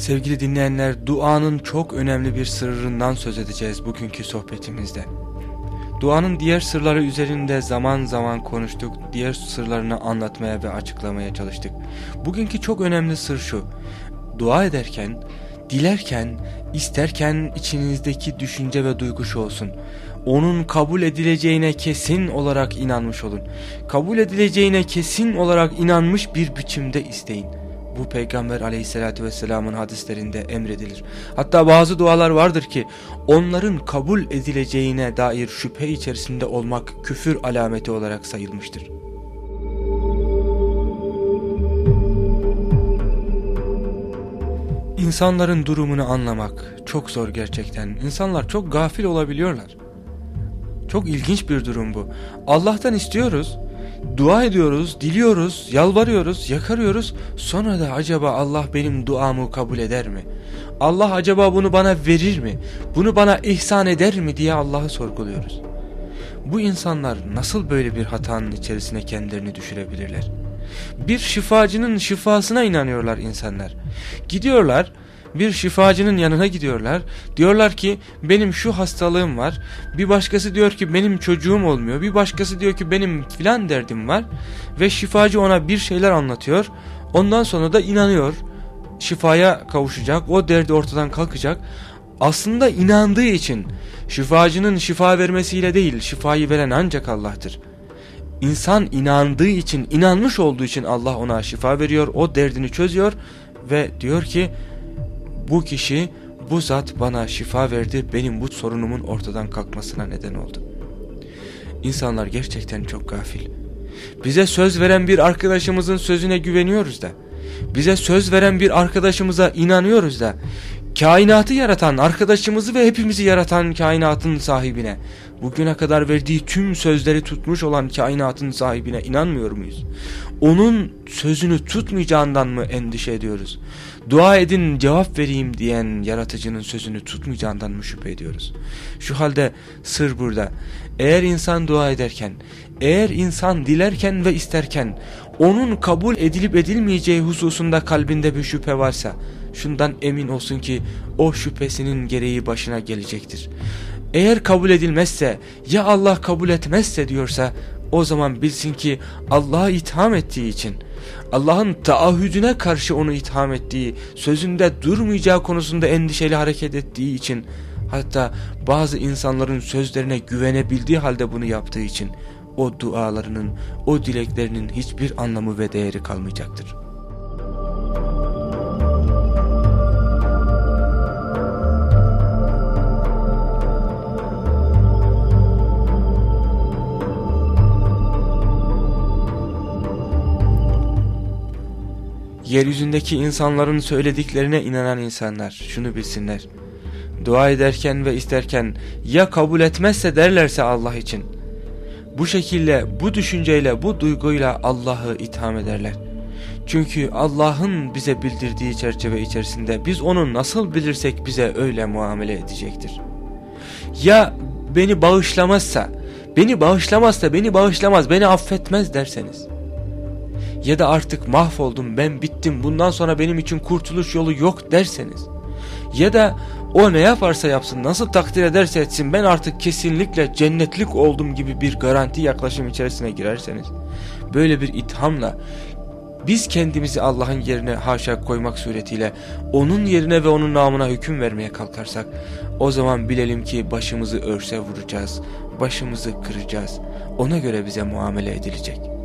Sevgili dinleyenler, duanın çok önemli bir sırrından söz edeceğiz bugünkü sohbetimizde. Duanın diğer sırları üzerinde zaman zaman konuştuk, diğer sırlarını anlatmaya ve açıklamaya çalıştık. Bugünkü çok önemli sır şu, dua ederken, dilerken, isterken içinizdeki düşünce ve duygu şu olsun. Onun kabul edileceğine kesin olarak inanmış olun. Kabul edileceğine kesin olarak inanmış bir biçimde isteyin. Bu peygamber aleyhissalatü vesselamın hadislerinde emredilir. Hatta bazı dualar vardır ki onların kabul edileceğine dair şüphe içerisinde olmak küfür alameti olarak sayılmıştır. İnsanların durumunu anlamak çok zor gerçekten. İnsanlar çok gafil olabiliyorlar. Çok ilginç bir durum bu. Allah'tan istiyoruz Dua ediyoruz, diliyoruz, yalvarıyoruz, yakarıyoruz. Sonra da acaba Allah benim duamı kabul eder mi? Allah acaba bunu bana verir mi? Bunu bana ihsan eder mi diye Allah'ı sorguluyoruz. Bu insanlar nasıl böyle bir hatanın içerisine kendilerini düşürebilirler? Bir şifacının şifasına inanıyorlar insanlar. Gidiyorlar bir şifacının yanına gidiyorlar. Diyorlar ki benim şu hastalığım var. Bir başkası diyor ki benim çocuğum olmuyor. Bir başkası diyor ki benim filan derdim var. Ve şifacı ona bir şeyler anlatıyor. Ondan sonra da inanıyor. Şifaya kavuşacak. O derdi ortadan kalkacak. Aslında inandığı için şifacının şifa vermesiyle değil şifayı veren ancak Allah'tır. İnsan inandığı için inanmış olduğu için Allah ona şifa veriyor. O derdini çözüyor ve diyor ki bu kişi bu zat bana şifa verdi benim bu sorunumun ortadan kalkmasına neden oldu. İnsanlar gerçekten çok gafil. Bize söz veren bir arkadaşımızın sözüne güveniyoruz da. Bize söz veren bir arkadaşımıza inanıyoruz da. Kainatı yaratan arkadaşımızı ve hepimizi yaratan kainatın sahibine. Bugüne kadar verdiği tüm sözleri tutmuş olan kainatın sahibine inanmıyor muyuz? Onun sözünü tutmayacağından mı endişe ediyoruz? dua edin cevap vereyim diyen yaratıcının sözünü tutmayacağından mı şüphe ediyoruz? Şu halde sır burada. Eğer insan dua ederken, eğer insan dilerken ve isterken onun kabul edilip edilmeyeceği hususunda kalbinde bir şüphe varsa şundan emin olsun ki o şüphesinin gereği başına gelecektir. Eğer kabul edilmezse ya Allah kabul etmezse diyorsa o zaman bilsin ki Allah'a itham ettiği için Allah'ın taahhüdüne karşı onu itham ettiği, sözünde durmayacağı konusunda endişeli hareket ettiği için, hatta bazı insanların sözlerine güvenebildiği halde bunu yaptığı için, o dualarının, o dileklerinin hiçbir anlamı ve değeri kalmayacaktır. Yeryüzündeki insanların söylediklerine inanan insanlar şunu bilsinler. Dua ederken ve isterken ya kabul etmezse derlerse Allah için. Bu şekilde, bu düşünceyle, bu duyguyla Allah'ı itham ederler. Çünkü Allah'ın bize bildirdiği çerçeve içerisinde biz onu nasıl bilirsek bize öyle muamele edecektir. Ya beni bağışlamazsa, beni bağışlamazsa beni bağışlamaz, beni affetmez derseniz ya da artık mahvoldum ben bittim bundan sonra benim için kurtuluş yolu yok derseniz ya da o ne yaparsa yapsın nasıl takdir ederse etsin ben artık kesinlikle cennetlik oldum gibi bir garanti yaklaşım içerisine girerseniz böyle bir ithamla biz kendimizi Allah'ın yerine haşa koymak suretiyle onun yerine ve onun namına hüküm vermeye kalkarsak o zaman bilelim ki başımızı örse vuracağız, başımızı kıracağız. Ona göre bize muamele edilecek.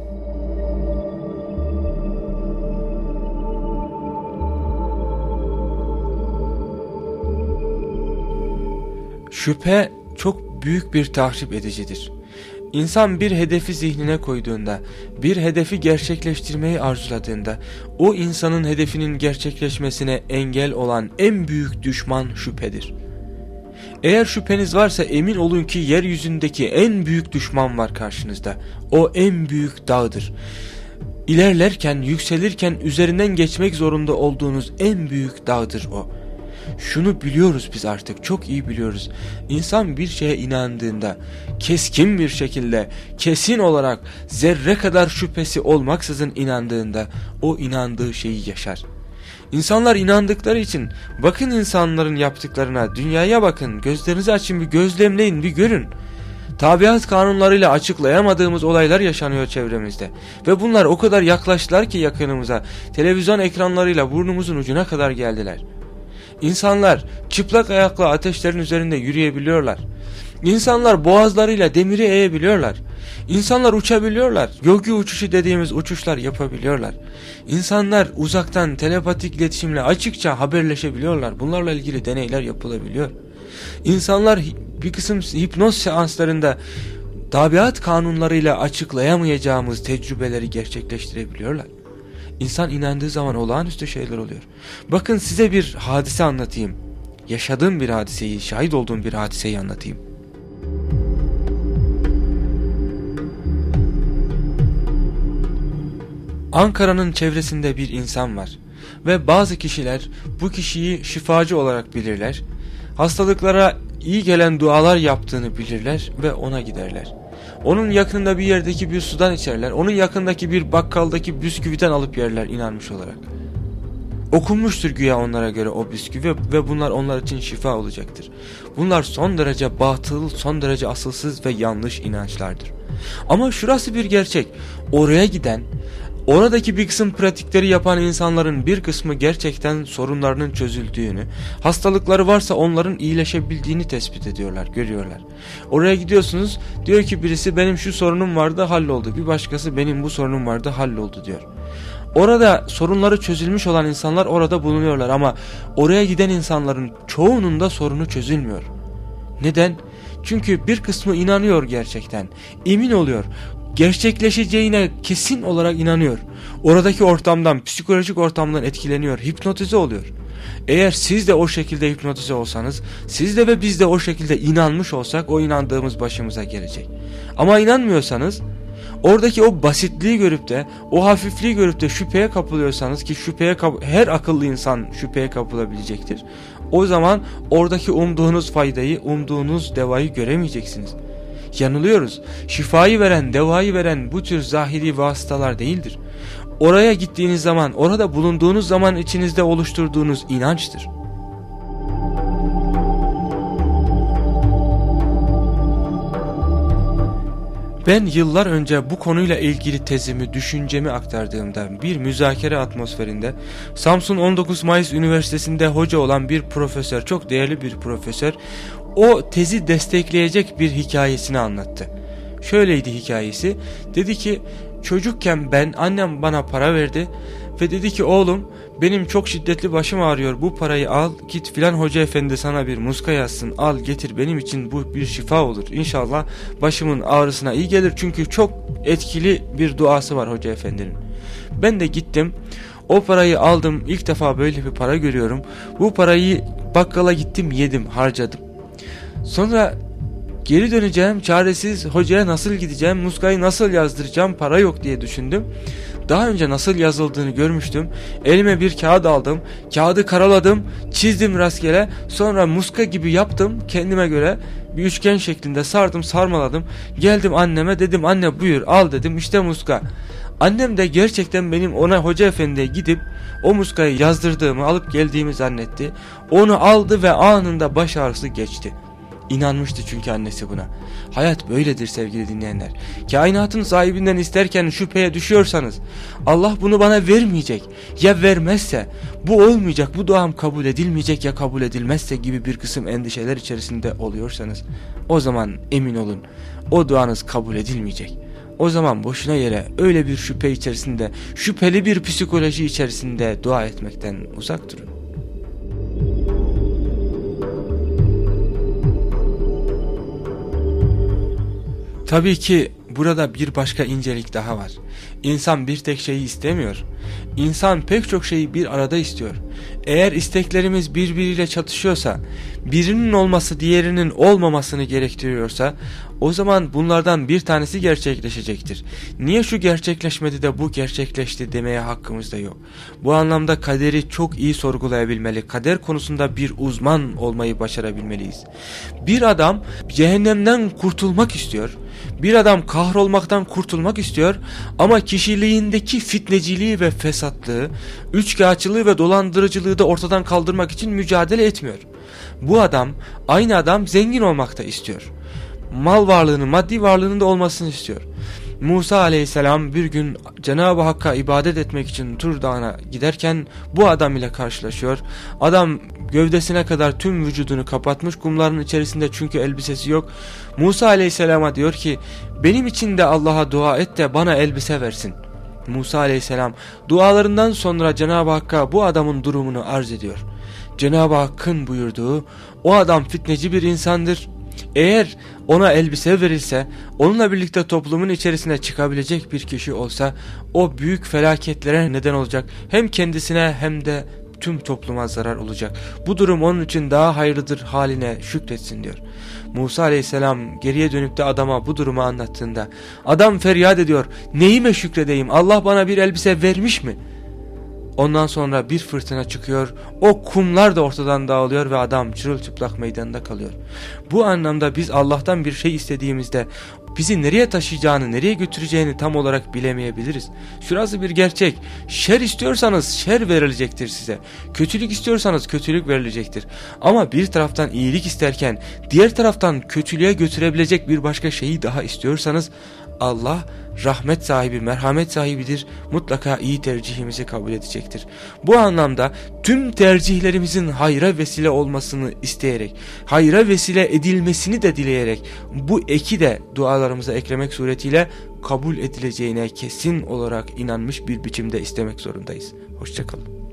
Şüphe çok büyük bir tahrip edicidir. İnsan bir hedefi zihnine koyduğunda, bir hedefi gerçekleştirmeyi arzuladığında, o insanın hedefinin gerçekleşmesine engel olan en büyük düşman şüphedir. Eğer şüpheniz varsa emin olun ki yeryüzündeki en büyük düşman var karşınızda. O en büyük dağdır. İlerlerken, yükselirken üzerinden geçmek zorunda olduğunuz en büyük dağdır o. Şunu biliyoruz biz artık çok iyi biliyoruz. İnsan bir şeye inandığında keskin bir şekilde kesin olarak zerre kadar şüphesi olmaksızın inandığında o inandığı şeyi yaşar. İnsanlar inandıkları için bakın insanların yaptıklarına, dünyaya bakın, gözlerinizi açın bir gözlemleyin, bir görün. Tabiat kanunlarıyla açıklayamadığımız olaylar yaşanıyor çevremizde. Ve bunlar o kadar yaklaştılar ki yakınımıza, televizyon ekranlarıyla burnumuzun ucuna kadar geldiler. İnsanlar çıplak ayakla ateşlerin üzerinde yürüyebiliyorlar. İnsanlar boğazlarıyla demiri eğebiliyorlar. İnsanlar uçabiliyorlar. Yogi uçuşu dediğimiz uçuşlar yapabiliyorlar. İnsanlar uzaktan telepatik iletişimle açıkça haberleşebiliyorlar. Bunlarla ilgili deneyler yapılabiliyor. İnsanlar bir kısım hipnoz seanslarında tabiat kanunlarıyla açıklayamayacağımız tecrübeleri gerçekleştirebiliyorlar. İnsan inandığı zaman olağanüstü şeyler oluyor. Bakın size bir hadise anlatayım. Yaşadığım bir hadiseyi, şahit olduğum bir hadiseyi anlatayım. Ankara'nın çevresinde bir insan var ve bazı kişiler bu kişiyi şifacı olarak bilirler. Hastalıklara iyi gelen dualar yaptığını bilirler ve ona giderler. Onun yakınında bir yerdeki bir sudan içerler. Onun yakındaki bir bakkaldaki bisküviden alıp yerler inanmış olarak. Okunmuştur güya onlara göre o bisküvi ve bunlar onlar için şifa olacaktır. Bunlar son derece batıl, son derece asılsız ve yanlış inançlardır. Ama şurası bir gerçek. Oraya giden Oradaki bir kısım pratikleri yapan insanların bir kısmı gerçekten sorunlarının çözüldüğünü, hastalıkları varsa onların iyileşebildiğini tespit ediyorlar, görüyorlar. Oraya gidiyorsunuz, diyor ki birisi benim şu sorunum vardı halloldu, bir başkası benim bu sorunum vardı halloldu diyor. Orada sorunları çözülmüş olan insanlar orada bulunuyorlar ama oraya giden insanların çoğunun da sorunu çözülmüyor. Neden? Çünkü bir kısmı inanıyor gerçekten, emin oluyor gerçekleşeceğine kesin olarak inanıyor. Oradaki ortamdan, psikolojik ortamdan etkileniyor, hipnotize oluyor. Eğer siz de o şekilde hipnotize olsanız, siz de ve biz de o şekilde inanmış olsak o inandığımız başımıza gelecek. Ama inanmıyorsanız, oradaki o basitliği görüp de, o hafifliği görüp de şüpheye kapılıyorsanız ki şüpheye her akıllı insan şüpheye kapılabilecektir. O zaman oradaki umduğunuz faydayı, umduğunuz devayı göremeyeceksiniz yanılıyoruz. Şifayı veren, devayı veren bu tür zahiri vasıtalar değildir. Oraya gittiğiniz zaman, orada bulunduğunuz zaman içinizde oluşturduğunuz inançtır. Ben yıllar önce bu konuyla ilgili tezimi, düşüncemi aktardığımda bir müzakere atmosferinde Samsun 19 Mayıs Üniversitesi'nde hoca olan bir profesör, çok değerli bir profesör o tezi destekleyecek bir hikayesini anlattı. Şöyleydi hikayesi. Dedi ki çocukken ben annem bana para verdi ve dedi ki oğlum benim çok şiddetli başım ağrıyor. Bu parayı al git filan hoca efendi sana bir muska yazsın. Al getir. Benim için bu bir şifa olur. İnşallah başımın ağrısına iyi gelir. Çünkü çok etkili bir duası var hoca efendinin. Ben de gittim. O parayı aldım. İlk defa böyle bir para görüyorum. Bu parayı bakkala gittim yedim harcadım. Sonra geri döneceğim çaresiz hocaya nasıl gideceğim muskayı nasıl yazdıracağım para yok diye düşündüm. Daha önce nasıl yazıldığını görmüştüm. Elime bir kağıt aldım. Kağıdı karaladım. Çizdim rastgele. Sonra muska gibi yaptım kendime göre. Bir üçgen şeklinde sardım sarmaladım. Geldim anneme dedim anne buyur al dedim işte muska. Annem de gerçekten benim ona hoca efendiye gidip o muskayı yazdırdığımı alıp geldiğimi zannetti. Onu aldı ve anında baş ağrısı geçti. İnanmıştı çünkü annesi buna. Hayat böyledir sevgili dinleyenler. Kainatın sahibinden isterken şüpheye düşüyorsanız Allah bunu bana vermeyecek. Ya vermezse bu olmayacak bu duam kabul edilmeyecek ya kabul edilmezse gibi bir kısım endişeler içerisinde oluyorsanız o zaman emin olun o duanız kabul edilmeyecek. O zaman boşuna yere öyle bir şüphe içerisinde şüpheli bir psikoloji içerisinde dua etmekten uzak durun. Tabii ki burada bir başka incelik daha var. İnsan bir tek şeyi istemiyor. İnsan pek çok şeyi bir arada istiyor. Eğer isteklerimiz birbiriyle çatışıyorsa, birinin olması diğerinin olmamasını gerektiriyorsa, o zaman bunlardan bir tanesi gerçekleşecektir. Niye şu gerçekleşmedi de bu gerçekleşti demeye hakkımız da yok. Bu anlamda kaderi çok iyi sorgulayabilmeli. Kader konusunda bir uzman olmayı başarabilmeliyiz. Bir adam cehennemden kurtulmak istiyor Bir adam kahrolmaktan kurtulmak istiyor ama kişiliğindeki fitneciliği ve fesatlığı, üçkağıtçılığı ve dolandırıcılığı da ortadan kaldırmak için mücadele etmiyor. Bu adam, aynı adam zengin olmak da istiyor. Mal varlığının, maddi varlığının da olmasını istiyor. Musa aleyhisselam bir gün Cenab-ı Hakk'a ibadet etmek için Tur Dağı'na giderken bu adam ile karşılaşıyor. Adam gövdesine kadar tüm vücudunu kapatmış kumların içerisinde çünkü elbisesi yok. Musa aleyhisselama diyor ki benim için de Allah'a dua et de bana elbise versin. Musa aleyhisselam dualarından sonra Cenab-ı Hakk'a bu adamın durumunu arz ediyor. Cenab-ı Hakk'ın buyurduğu o adam fitneci bir insandır eğer ona elbise verilse, onunla birlikte toplumun içerisine çıkabilecek bir kişi olsa, o büyük felaketlere neden olacak. Hem kendisine hem de tüm topluma zarar olacak. Bu durum onun için daha hayırlıdır haline şükretsin diyor. Musa aleyhisselam geriye dönüp de adama bu durumu anlattığında, adam feryat ediyor, neyime şükredeyim, Allah bana bir elbise vermiş mi?'' Ondan sonra bir fırtına çıkıyor, o kumlar da ortadan dağılıyor ve adam çırılçıplak meydanda kalıyor. Bu anlamda biz Allah'tan bir şey istediğimizde bizi nereye taşıyacağını, nereye götüreceğini tam olarak bilemeyebiliriz. Şurası bir gerçek. Şer istiyorsanız şer verilecektir size. Kötülük istiyorsanız kötülük verilecektir. Ama bir taraftan iyilik isterken diğer taraftan kötülüğe götürebilecek bir başka şeyi daha istiyorsanız Allah rahmet sahibi, merhamet sahibidir. Mutlaka iyi tercihimizi kabul edecektir. Bu anlamda tüm tercihlerimizin hayra vesile olmasını isteyerek, hayra vesile edilmesini de dileyerek bu eki de dualarımıza eklemek suretiyle kabul edileceğine kesin olarak inanmış bir biçimde istemek zorundayız. Hoşçakalın.